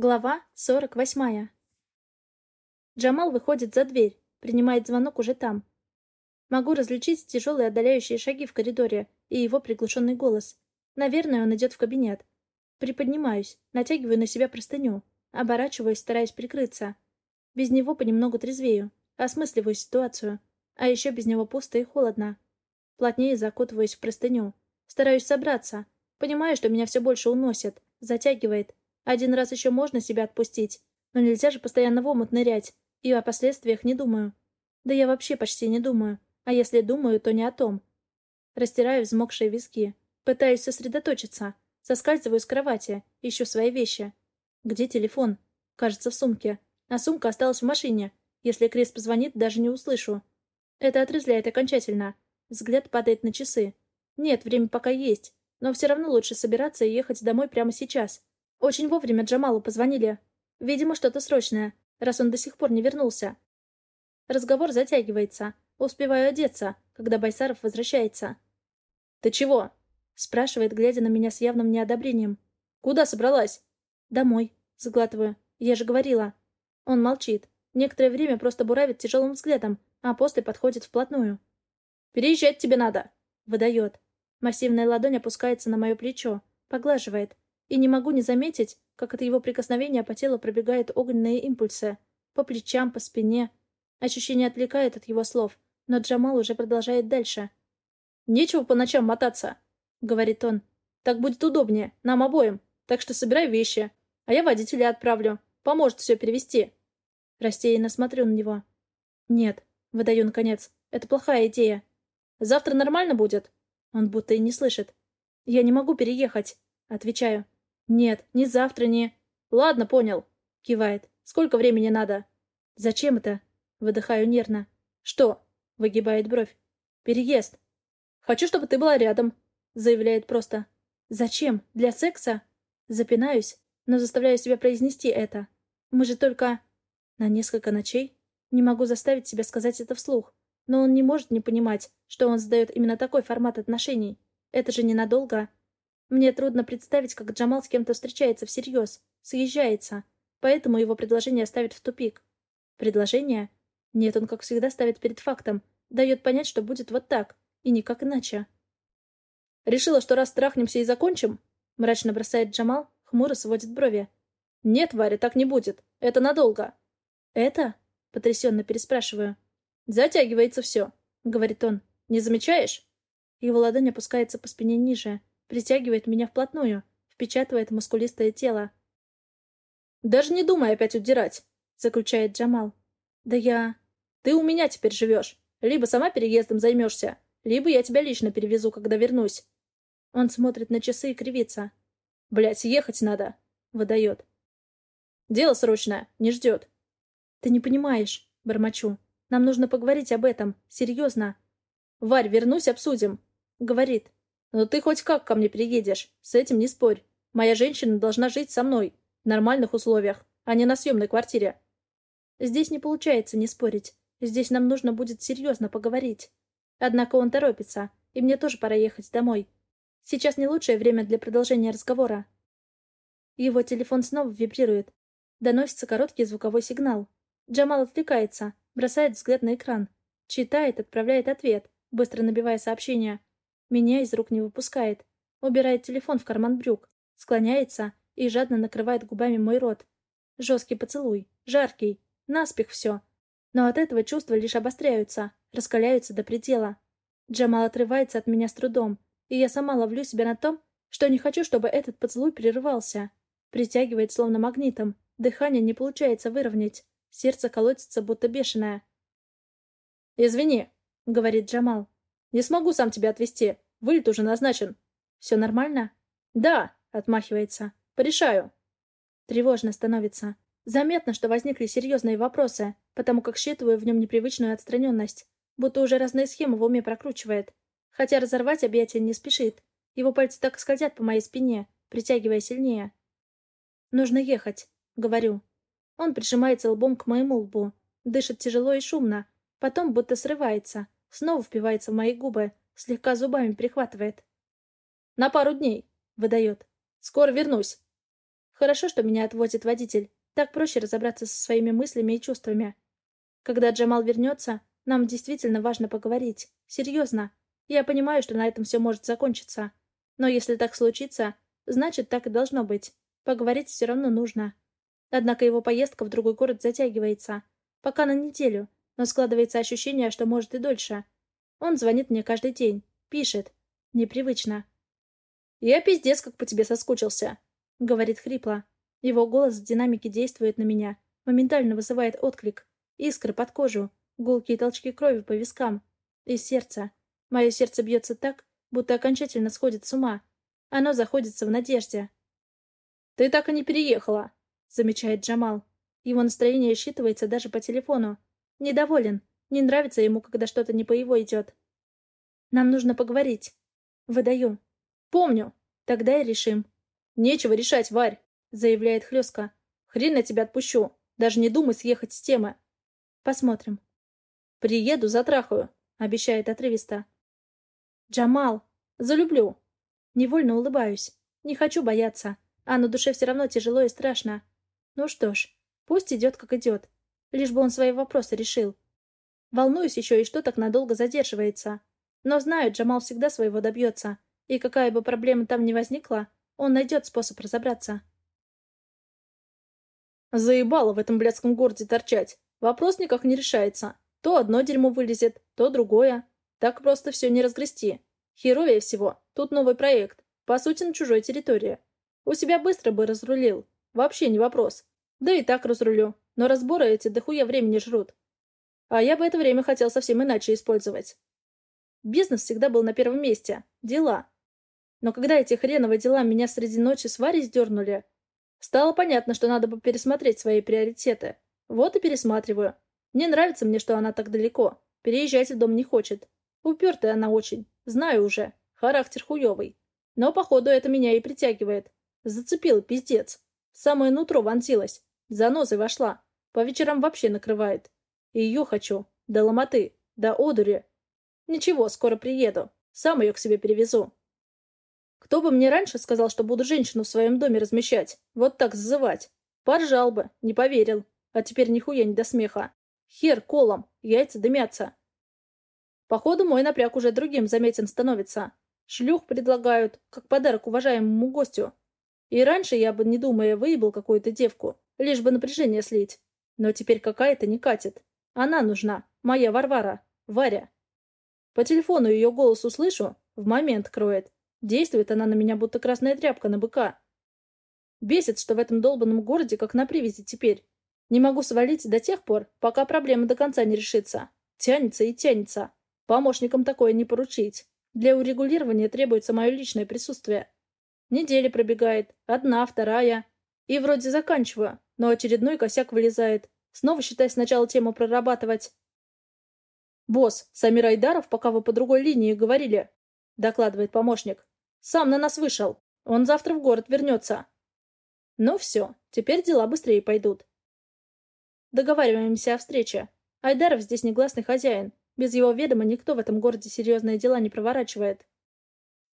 Глава 48. Джамал выходит за дверь, принимает звонок уже там. Могу различить тяжелые отдаляющие шаги в коридоре и его приглушенный голос. Наверное, он идет в кабинет. Приподнимаюсь, натягиваю на себя простыню, оборачиваюсь, стараясь прикрыться. Без него понемногу трезвею, осмысливаю ситуацию. А еще без него пусто и холодно. Плотнее закутываюсь в простыню. Стараюсь собраться. Понимаю, что меня все больше уносит, затягивает, один раз еще можно себя отпустить, но нельзя же постоянно в омут нырять, и о последствиях не думаю. Да я вообще почти не думаю, а если думаю, то не о том. Растираю взмокшие виски, пытаюсь сосредоточиться, соскальзываю с кровати, ищу свои вещи. Где телефон? Кажется, в сумке. А сумка осталась в машине. Если Крис позвонит, даже не услышу. Это отрезляет окончательно. Взгляд падает на часы. Нет, время пока есть, но все равно лучше собираться и ехать домой прямо сейчас. Очень вовремя Джамалу позвонили. Видимо, что-то срочное, раз он до сих пор не вернулся. Разговор затягивается. Успеваю одеться, когда Байсаров возвращается. «Ты чего?» — спрашивает, глядя на меня с явным неодобрением. «Куда собралась?» «Домой», — заглатываю. «Я же говорила». Он молчит. Некоторое время просто буравит тяжелым взглядом, а после подходит вплотную. «Переезжать тебе надо!» — выдает. Массивная ладонь опускается на мое плечо, поглаживает. И не могу не заметить, как от его прикосновения по телу пробегают огненные импульсы. По плечам, по спине. Ощущение отвлекает от его слов, но Джамал уже продолжает дальше. «Нечего по ночам мотаться», — говорит он. «Так будет удобнее, нам обоим. Так что собирай вещи, а я водителя отправлю. Поможет все перевести». Растерянно смотрю на него. «Нет», — выдаю наконец, — «это плохая идея». «Завтра нормально будет?» Он будто и не слышит. «Я не могу переехать», — отвечаю. «Нет, не завтра, не...» «Ладно, понял», — кивает. «Сколько времени надо?» «Зачем это?» — выдыхаю нервно. «Что?» — выгибает бровь. «Переезд». «Хочу, чтобы ты была рядом», — заявляет просто. «Зачем? Для секса?» Запинаюсь, но заставляю себя произнести это. Мы же только... На несколько ночей? Не могу заставить себя сказать это вслух. Но он не может не понимать, что он задает именно такой формат отношений. Это же ненадолго. Мне трудно представить, как Джамал с кем-то встречается всерьез, съезжается, поэтому его предложение ставит в тупик. Предложение? Нет, он, как всегда, ставит перед фактом, дает понять, что будет вот так, и никак иначе. «Решила, что раз трахнемся и закончим?» мрачно бросает Джамал, хмуро сводит брови. «Нет, Варя, так не будет. Это надолго». «Это?» — потрясенно переспрашиваю. «Затягивается все», — говорит он. «Не замечаешь?» Его ладонь опускается по спине ниже, Притягивает меня вплотную, впечатывает мускулистое тело. «Даже не думай опять удирать», — заключает Джамал. «Да я...» «Ты у меня теперь живешь. Либо сама переездом займешься, либо я тебя лично перевезу, когда вернусь». Он смотрит на часы и кривится. «Блядь, ехать надо», — выдает. «Дело срочное, не ждет». «Ты не понимаешь», — бормочу. «Нам нужно поговорить об этом. Серьезно». «Варь, вернусь, обсудим», — говорит. Но ты хоть как ко мне приедешь, с этим не спорь. Моя женщина должна жить со мной, в нормальных условиях, а не на съемной квартире. Здесь не получается не спорить. Здесь нам нужно будет серьезно поговорить. Однако он торопится, и мне тоже пора ехать домой. Сейчас не лучшее время для продолжения разговора. Его телефон снова вибрирует. Доносится короткий звуковой сигнал. Джамал отвлекается, бросает взгляд на экран. Читает, отправляет ответ, быстро набивая сообщение. Меня из рук не выпускает. Убирает телефон в карман брюк. Склоняется и жадно накрывает губами мой рот. Жесткий поцелуй. Жаркий. Наспех все. Но от этого чувства лишь обостряются. Раскаляются до предела. Джамал отрывается от меня с трудом. И я сама ловлю себя на том, что не хочу, чтобы этот поцелуй прерывался. Притягивает словно магнитом. Дыхание не получается выровнять. Сердце колотится, будто бешеное. «Извини», — говорит Джамал. Не смогу сам тебя отвезти. Вылет уже назначен. Все нормально? Да, отмахивается. Порешаю. Тревожно становится. Заметно, что возникли серьезные вопросы, потому как считываю в нем непривычную отстраненность, будто уже разные схемы в уме прокручивает. Хотя разорвать объятия не спешит. Его пальцы так скользят по моей спине, притягивая сильнее. «Нужно ехать», — говорю. Он прижимается лбом к моему лбу, дышит тяжело и шумно, потом будто срывается, Снова впивается в мои губы, слегка зубами прихватывает. «На пару дней», — выдает. «Скоро вернусь». Хорошо, что меня отвозит водитель. Так проще разобраться со своими мыслями и чувствами. Когда Джамал вернется, нам действительно важно поговорить. Серьезно. Я понимаю, что на этом все может закончиться. Но если так случится, значит, так и должно быть. Поговорить все равно нужно. Однако его поездка в другой город затягивается. Пока на неделю, но складывается ощущение, что может и дольше. Он звонит мне каждый день. Пишет. Непривычно. «Я пиздец, как по тебе соскучился», — говорит хрипло. Его голос в динамике действует на меня, моментально вызывает отклик. Искры под кожу, гулкие толчки крови по вискам. И сердце. Мое сердце бьется так, будто окончательно сходит с ума. Оно заходится в надежде. «Ты так и не переехала», — замечает Джамал. Его настроение считывается даже по телефону. Недоволен. Не нравится ему, когда что-то не по его идет. Нам нужно поговорить. Выдаю. Помню. Тогда и решим. Нечего решать, Варь, заявляет хлестко. Хрен я тебя отпущу. Даже не думай съехать с темы. Посмотрим. Приеду, затрахаю, обещает отрывисто. Джамал, залюблю. Невольно улыбаюсь. Не хочу бояться. А на душе все равно тяжело и страшно. Ну что ж, пусть идет, как идет. Лишь бы он свои вопросы решил. Волнуюсь еще и что так надолго задерживается. Но знаю, Джамал всегда своего добьется. И какая бы проблема там ни возникла, он найдет способ разобраться. Заебало в этом блядском городе торчать. Вопрос никак не решается. То одно дерьмо вылезет, то другое. Так просто все не разгрести. Херовее всего. Тут новый проект. По сути, на чужой территории. У себя быстро бы разрулил. Вообще не вопрос. Да и так разрулю. Но разборы эти дохуя времени жрут. А я бы это время хотел совсем иначе использовать. Бизнес всегда был на первом месте. Дела. Но когда эти хреновые дела меня среди ночи с Варей сдернули, стало понятно, что надо бы пересмотреть свои приоритеты. Вот и пересматриваю. Не нравится мне, что она так далеко. Переезжать в дом не хочет. Упертая она очень. Знаю уже. Характер хуёвый. Но, походу, это меня и притягивает. Зацепил, пиздец. самое нутро вонзилась. Занозой вошла. По вечерам вообще накрывает. И ее хочу. До ломоты. До одури. Ничего, скоро приеду. Сам ее к себе перевезу. Кто бы мне раньше сказал, что буду женщину в своем доме размещать? Вот так зазывать. Поржал бы, не поверил. А теперь нихуя не до смеха. Хер колом, яйца дымятся. Походу, мой напряг уже другим заметен становится. Шлюх предлагают, как подарок уважаемому гостю. И раньше я бы, не думая, выебал какую-то девку, лишь бы напряжение слить. Но теперь какая-то не катит. Она нужна. Моя Варвара. Варя. По телефону ее голос услышу, в момент кроет. Действует она на меня, будто красная тряпка на быка. Бесит, что в этом долбанном городе как на привязи теперь. Не могу свалить до тех пор, пока проблема до конца не решится. Тянется и тянется. Помощникам такое не поручить. Для урегулирования требуется мое личное присутствие. Неделя пробегает, одна, вторая. И вроде заканчиваю, но очередной косяк вылезает. Снова, считай, сначала тему прорабатывать. «Босс, Самир Айдаров, пока вы по другой линии говорили», — докладывает помощник. «Сам на нас вышел. Он завтра в город вернется». Ну все, теперь дела быстрее пойдут. Договариваемся о встрече. Айдаров здесь негласный хозяин. Без его ведома никто в этом городе серьезные дела не проворачивает.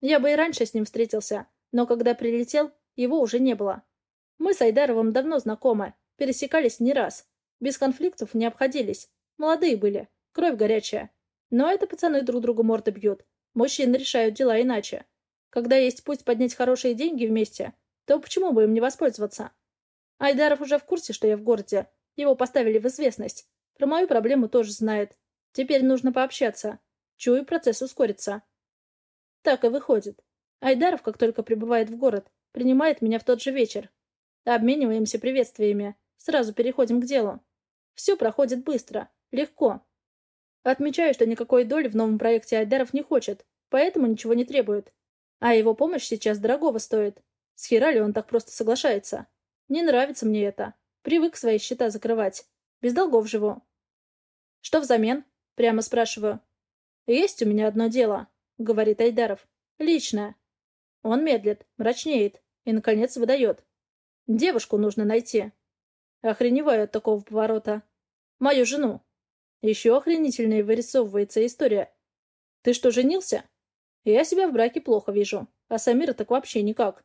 Я бы и раньше с ним встретился, но когда прилетел, его уже не было. Мы с Айдаровым давно знакомы, пересекались не раз. Без конфликтов не обходились. Молодые были, кровь горячая. Но это пацаны друг другу морды бьют. Мужчины решают дела иначе. Когда есть путь поднять хорошие деньги вместе, то почему бы им не воспользоваться? Айдаров уже в курсе, что я в городе. Его поставили в известность. Про мою проблему тоже знает. Теперь нужно пообщаться. Чую, процесс ускорится. Так и выходит. Айдаров, как только прибывает в город, принимает меня в тот же вечер. Обмениваемся приветствиями. Сразу переходим к делу. Все проходит быстро, легко. Отмечаю, что никакой доли в новом проекте Айдаров не хочет, поэтому ничего не требует. А его помощь сейчас дорогого стоит. С хера ли он так просто соглашается? Не нравится мне это. Привык свои счета закрывать. Без долгов живу. Что взамен? Прямо спрашиваю. Есть у меня одно дело, говорит Айдаров. Личное. Он медлит, мрачнеет и, наконец, выдает. Девушку нужно найти. Охреневаю от такого поворота. Мою жену. Еще охренительнее вырисовывается история. Ты что, женился? Я себя в браке плохо вижу, а Самира так вообще никак.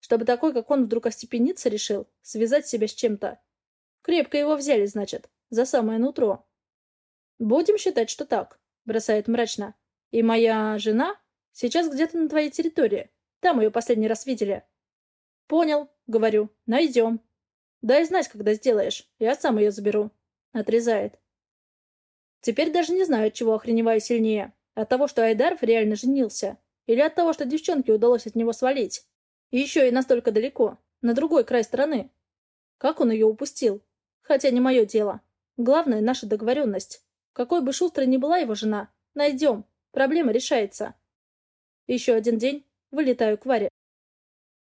Чтобы такой, как он, вдруг остепениться решил, связать себя с чем-то. Крепко его взяли, значит, за самое нутро. Будем считать, что так, бросает мрачно. И моя жена сейчас где-то на твоей территории. Там ее последний раз видели. Понял, говорю, найдем. Дай знать, когда сделаешь. Я сам ее заберу. Отрезает. Теперь даже не знаю, от чего охреневаю сильнее. От того, что Айдаров реально женился. Или от того, что девчонке удалось от него свалить. И еще и настолько далеко. На другой край страны. Как он ее упустил? Хотя не мое дело. Главное — наша договоренность. Какой бы шустрой ни была его жена, найдем. Проблема решается. Еще один день. Вылетаю к Варе.